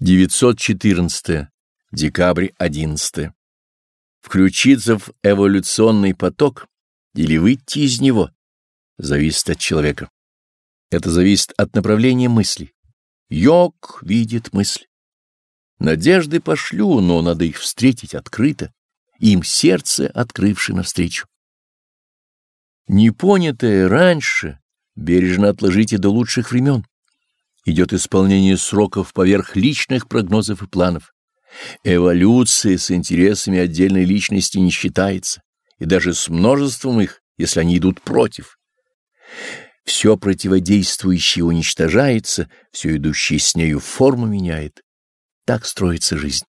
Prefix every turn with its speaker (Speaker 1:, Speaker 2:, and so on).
Speaker 1: 914. Декабрь 11. Включиться в эволюционный поток или выйти из него зависит от человека. Это зависит от направления мысли. Йог видит мысль. Надежды пошлю, но надо их встретить открыто, им сердце открывши навстречу. Непонятое раньше бережно отложите до лучших времен идет исполнение сроков поверх личных прогнозов и планов. Эволюция с интересами отдельной личности не считается, и даже с множеством их, если они идут против. Все противодействующее уничтожается, все идущее с нею форму меняет. Так строится жизнь.